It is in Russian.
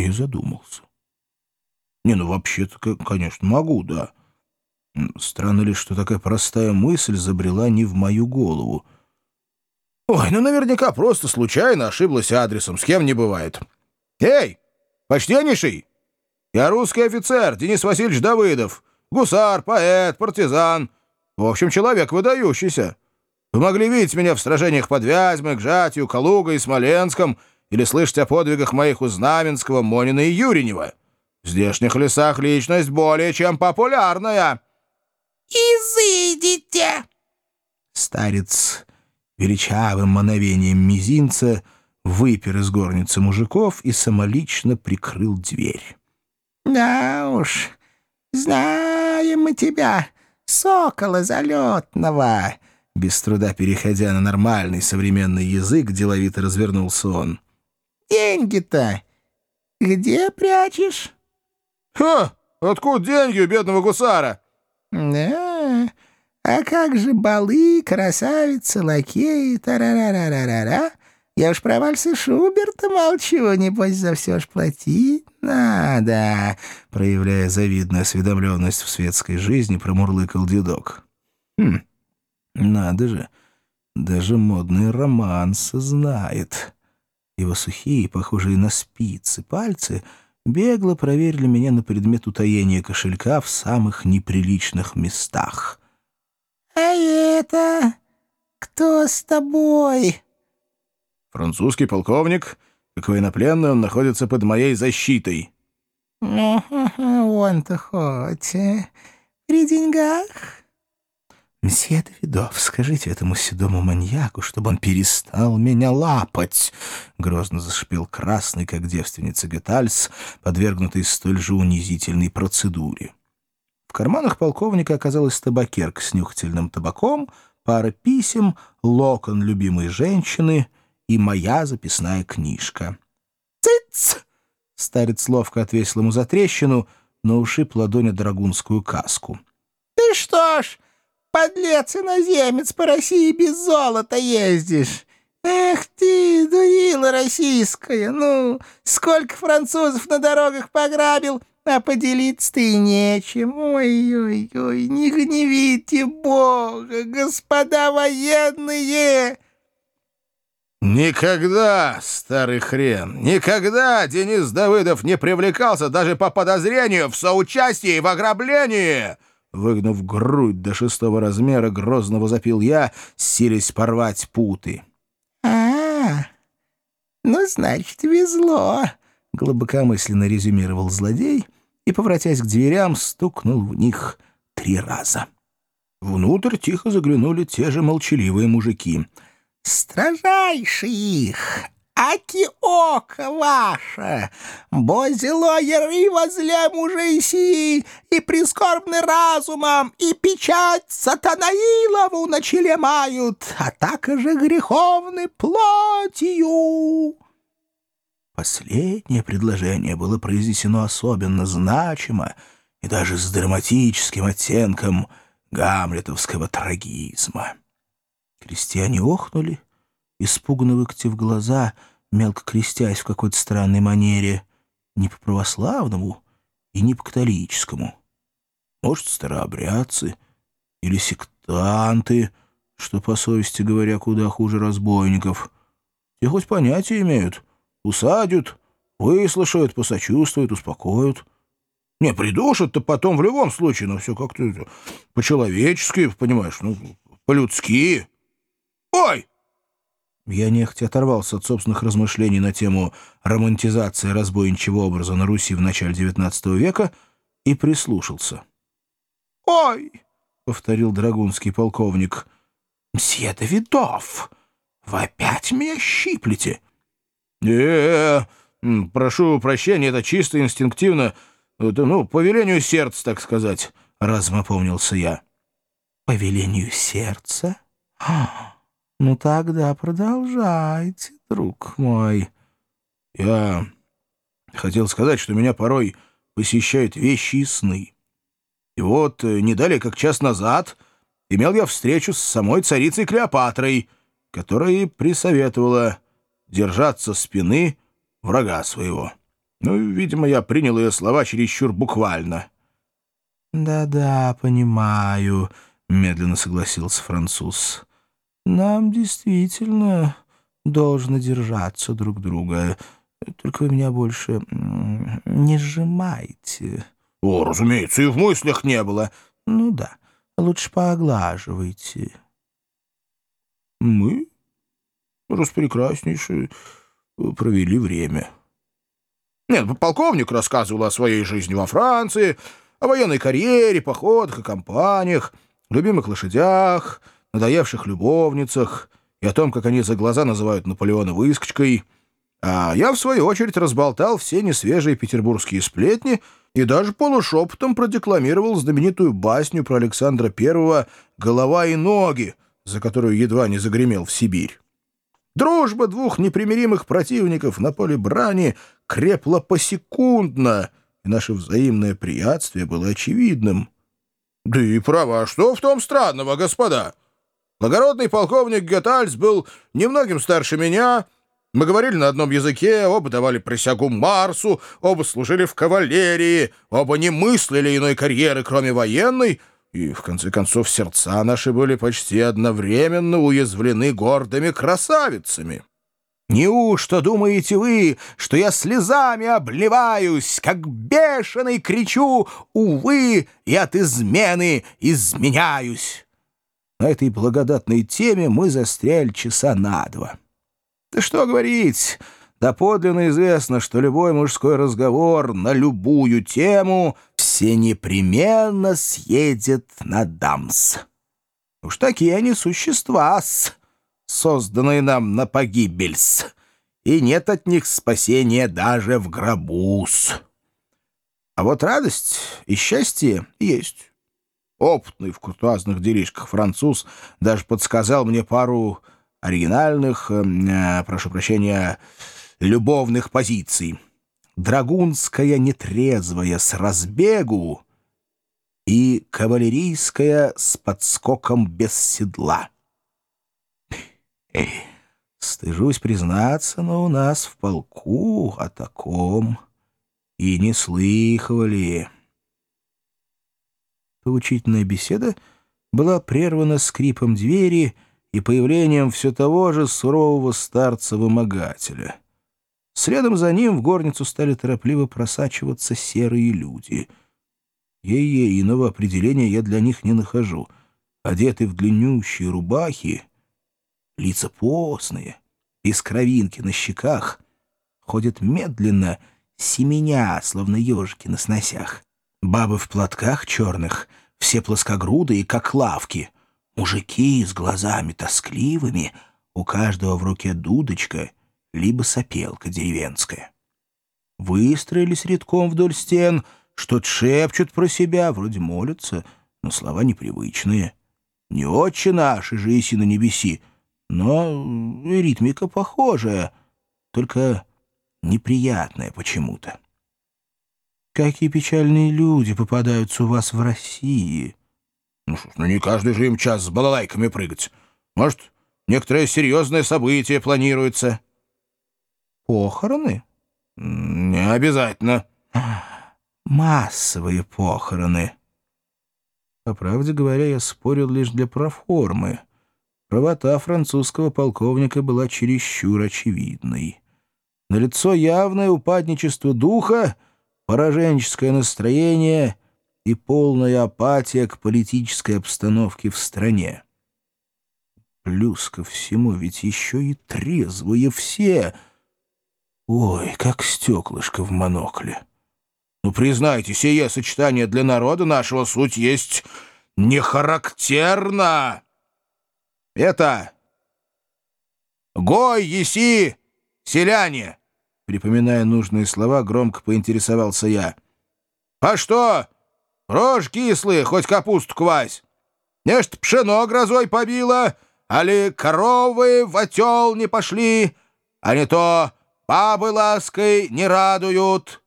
А я задумался. Не, ну вообще-то, конечно, могу, да. Странно ли, что такая простая мысль забрела не в мою голову. Ой, ну наверняка просто случайно ошиблась адресом, с кем не бывает. Эй, почтеннейший! Я русский офицер, Денис Васильевич Давыдов. Гусар, поэт, партизан. В общем, человек выдающийся. Вы могли видеть меня в сражениях под Вязьмой, Гжатью, Калугой и Смоленском или слышать о подвигах моих у Знаменского, Монина и Юринева. В здешних лесах личность более чем популярная. «Изыдите!» Старец величавым мановением мизинца выпер из горницы мужиков и самолично прикрыл дверь. «Да уж, знаем мы тебя, сокола залетного!» Без труда переходя на нормальный современный язык, деловито развернулся он. «Деньги-то где прячешь?» «Ха! Откуда деньги у бедного гусара?» «Да, а как же балы, красавицы, лакеи, тарарарарара? Я уж про вальсы Шуберта молчу, небось за все ж платить надо», проявляя завидную осведомленность в светской жизни, промурлыкал дедок. «Хм, надо же, даже модный романс знает». Его сухие, похожие на спицы, пальцы — бегло проверили меня на предмет утаения кошелька в самых неприличных местах. «А это кто с тобой?» «Французский полковник. Как военнопленный он находится под моей защитой». «Ну, он-то хоть э, при деньгах?» «Мсье Давидов, скажите этому седому маньяку, чтобы он перестал меня лапать!» Грозно зашипел красный, как девственница Гетальс, подвергнутый столь же унизительной процедуре. В карманах полковника оказалась табакерка с нюхательным табаком, пара писем, локон любимой женщины и моя записная книжка. «Цыц!» Старец ловко отвесил ему за трещину, но ушиб ладонь драгунскую каску. «Ты что ж...» подлец иноземец, по России без золота ездишь. Эх ты, дурила российская, ну, сколько французов на дорогах пограбил, а поделиться ты нечем. Ой-ой-ой, не гневите Бога, господа военные!» «Никогда, старый хрен, никогда Денис Давыдов не привлекался даже по подозрению в соучастии в ограблении!» Выгнув грудь до шестого размера, грозно возопил я, силясь порвать путы. а, -а, -а ну, значит, везло», — глубокомысленно резюмировал злодей и, повратясь к дверям, стукнул в них три раза. Внутрь тихо заглянули те же молчаливые мужики. «Строжайший их! Аки око ваше, бо зело яри возле мужей сии, и прискорбный разумом, и печать сатанаилову на челе мают, а также греховны плотью». Последнее предложение было произнесено особенно значимо и даже с драматическим оттенком гамлетовского трагизма. Крестьяне охнули, испуганно выкатив глаза — мелко крестясь в какой-то странной манере, не по православному и не по католическому. Может, старообрядцы или сектанты, что, по совести говоря, куда хуже разбойников. Те хоть понятия имеют, усадят, выслушают, посочувствуют, успокоят. Не, придушат-то потом в любом случае, но все как-то по-человечески, понимаешь, ну, по-людски. Ой! Я нехотя оторвался от собственных размышлений на тему романтизации разбойничьего образа на Руси в начале XIX века и прислушался. «Ой!» — повторил драгунский полковник. «Мсье Давидов, вы опять меня щиплете?» э, -э прошу прощения, это чисто инстинктивно, это, ну, по велению сердца, так сказать», — разом опомнился я. «По велению сердца? А, «Ну тогда продолжайте, друг мой». «Я хотел сказать, что меня порой посещают вещи и сны. И вот, э, не далее как час назад, имел я встречу с самой царицей Клеопатрой, которая присоветовала держаться спины врага своего». Ну, видимо, я принял ее слова чересчур буквально. «Да-да, понимаю», — медленно согласился француз. «Нам действительно должно держаться друг друга. Только вы меня больше не сжимайте». «О, разумеется, и в мыслях не было». «Ну да, лучше пооглаживайте». «Мы распрекраснейше провели время». Нет, полковник рассказывал о своей жизни во Франции, о военной карьере, походах и кампаниях, любимых лошадях, надоевших любовницах и о том, как они за глаза называют Наполеона выскочкой. А я, в свою очередь, разболтал все несвежие петербургские сплетни и даже полушепотом продекламировал знаменитую басню про Александра Первого «Голова и ноги», за которую едва не загремел в Сибирь. Дружба двух непримиримых противников на поле брани крепла посекундно, и наше взаимное приятствие было очевидным. Да и права, что в том странного, господа? Благородный полковник Гетальс был немногим старше меня, мы говорили на одном языке, оба давали присягу Марсу, оба служили в кавалерии, оба не мыслили иной карьеры, кроме военной, и, в конце концов, сердца наши были почти одновременно уязвлены гордыми красавицами. Неужто думаете вы, что я слезами обливаюсь, как бешеный кричу «Увы!» и от измены изменяюсь? На этой благодатной теме мы застряли часа на два. Да что говорить, доподлинно известно, что любой мужской разговор на любую тему все непременно съедет на дамс. Уж такие они существа-с созданные нам на погибельс, и нет от них спасения даже в гробус. А вот радость и счастье есть. Опытный в куртуазных делишках француз даже подсказал мне пару оригинальных, э, прошу прощения, любовных позиций. Драгунская нетрезвая с разбегу и кавалерийская с подскоком без седла. Стыжусь признаться, но у нас в полку о таком и не слыхивали. Поучительная беседа была прервана скрипом двери и появлением все того же сурового старца-вымогателя. Следом за ним в горницу стали торопливо просачиваться серые люди. Ей-ей, иного определения я для них не нахожу. Одеты в длиннющие рубахи — лица постные, без кровинки на щеках, ходят медленно, семеня, словно ежики на сносях. Бабы в платках черных, все плоскогрудые, как лавки. Мужики с глазами тоскливыми, у каждого в руке дудочка, либо сопелка деревенская. Выстроились редком вдоль стен, что-то шепчут про себя, вроде молятся, но слова непривычные. «Не отче наши же иси на небеси», но ритмика похожая, только неприятная почему-то. Какие печальные люди попадаются у вас в России. Ну, ну не каждый же им час с балалайками прыгать. Может, некоторое серьезное событие планируется. Похороны? Не обязательно. Массовые похороны. По правде говоря, я спорил лишь для проформы. Правота французского полковника была чересчур очевидной. Налицо явное упадничество духа, пораженческое настроение и полная апатия к политической обстановке в стране. Плюс ко всему ведь еще и трезвые все. Ой, как стеклышко в монокле. Ну, признайте, сие сочетание для народа нашего суть есть нехарактерно. Это... «Гой, еси, селяне!» Припоминая нужные слова, громко поинтересовался я. «А что? Рожь кислые, хоть капусту квась. Нечто пшено грозой побило, али коровы в отел не пошли, а не то бабы лаской не радуют».